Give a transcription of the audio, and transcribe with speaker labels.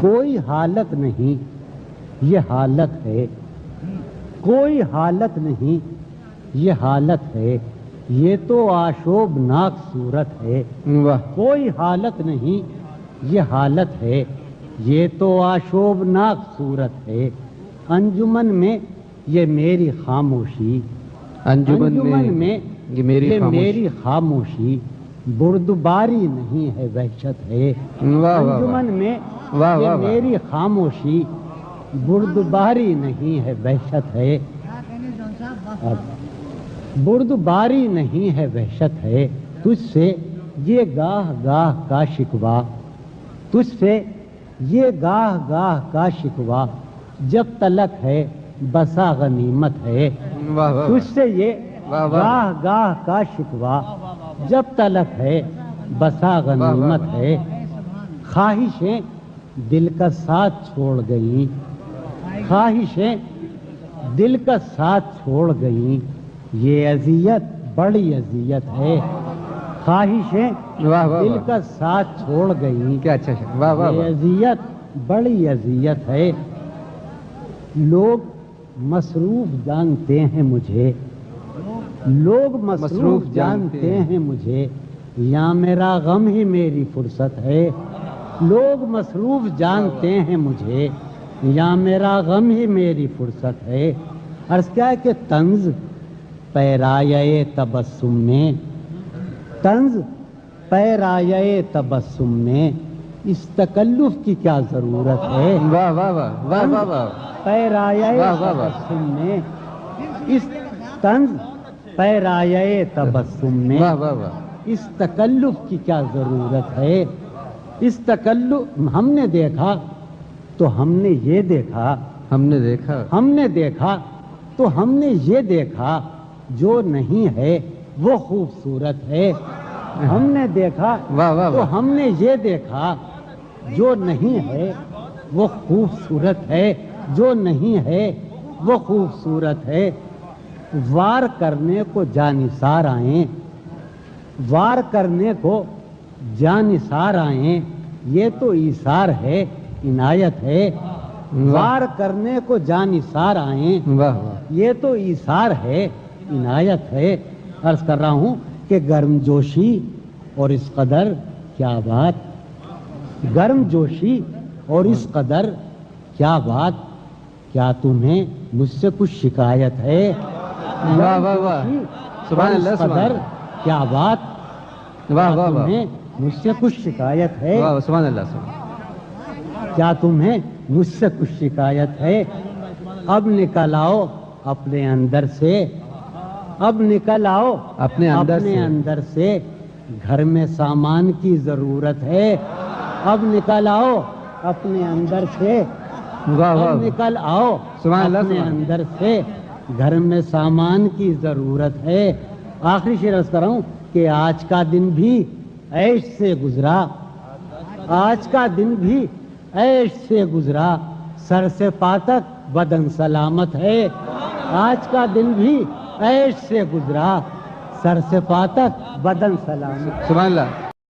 Speaker 1: کوئی حالت نہیں یہ حالت ہے۔ کوئی حالت نہیں یہ حالت ہے۔ یہ تو آشوب ناک صورت ہے۔ کوئی حالت نہیں یہ حالت ہے۔ یہ تو آشوب ناک صورت ہے۔ انجمن میں یہ میری خاموشی۔
Speaker 2: انجمن میں یہ میری خاموشی۔
Speaker 1: بردباری نہیں ہے وحشت ہے۔ انجمن میں یہ میری خاموشی بردباری نہیں ہے وحشت ہے۔ بردباری نہیں ہے وحشت ہے۔ تجھ سے یہ گاہ گاہ کا شکوا تجھ سے یہ گاہ گاہ کا شکوا جب تلک ہے بسا غنیمت ہے۔ تجھ سے یہ۔ گاہ گاہ کا شکوا جب تلک ہے بسا غنیمت۔ ہے خواہشیں دل کا ساتھ چھوڑ گئیں۔ خواہشیں دل کا ساتھ چھوڑ گئیں۔ یہ اذیت بڑی اذیت ہے۔ خواہشیں
Speaker 2: واہ واہ
Speaker 1: دل کا ساتھ چھوڑ گئیں۔
Speaker 2: کیا اچھا
Speaker 1: یہ اذیت بڑی اذیت ہے۔ لوگ مصروف جانتے ہیں مجھے۔ لوگ مصروف
Speaker 2: جانتے
Speaker 1: ہیں۔ مجھے۔ یا میرا غم ہی میری فرصت ہے۔ لوگ مصروف جانتے ہیں مجھے۔ یا میرا غم ہی میری فرصت ہے۔ عرض کیا ہے کہ طنز پیرایہ تبسم میں طنز پیرایہ تبسم میں اس تکلف کی کیا ضرورت ہے؟
Speaker 2: واہ واہ واہ واہ واہ واہ
Speaker 1: پیرایہ
Speaker 2: واہ واہ واہ۔
Speaker 1: تبسم میں اس طنز پیرایہ تبسم میں اس تکلف کی کیا ضرورت ہے؟ اس تکلف ہم نے دیکھا تو ہم نے یہ دیکھا
Speaker 2: ہم نے دیکھا۔
Speaker 1: ہم نے دیکھا تو ہم نے یہ دیکھا جو نہیں ہے وہ خوبصورت ہے۔ ہم نے دیکھا تو ہم نے یہ دیکھا جو نہیں ہے وہ خوبصورت ہے۔ جو نہیں ہے وہ خوبصورت ہے۔ وار کرنے کو جانثار آئیں۔ وار کرنے کو جانثار آئیں۔ یہ تو ایثار ہے عنایت ہے۔ وار کرنے کو جانثار آئیں۔ یہ تو ایثار ہے عنایت ہے۔ عرض کر رہا ہوں کہ گرم جوشی اور اس قدر کیا بات۔ گرم جوشی اور اس قدر کیا بات۔ کیا تمہیں مجھ سے کچھ شکایت ہے؟
Speaker 2: واہ واہ واہ سبحان اللہ سبحان
Speaker 1: کیا بات۔
Speaker 2: واہ واہ واہ۔
Speaker 1: مجھ سے کچھ شکایت ہے؟
Speaker 2: واہ سبحان اللہ سبحان
Speaker 1: کیا تمہیں مجھ سے کچھ شکایت ہے؟ اب نکل آؤ اپنے اندر سے۔ اب نکل آؤ
Speaker 2: اپنے اندر
Speaker 1: اپنے اندر سے۔ گھر میں سامان کی ضرورت ہے۔ اب نکل آؤ اپنے اندر سے۔ نکل آؤ اپنے۔ اندر سے۔ گھر میں سامان کی ضرورت ہے۔ آخری شعر عرض کر رہا ہوں کہ آج کا دن بھی عیش سے گزرا۔ آج کا دن بھی عیش سے گزرا۔ سر سے پاتک بدن سلامت ہے۔ آج کا دن بھی عیش سے گزرا۔ سر سے پاتک بدن سلامت۔
Speaker 2: سبحان اللہ۔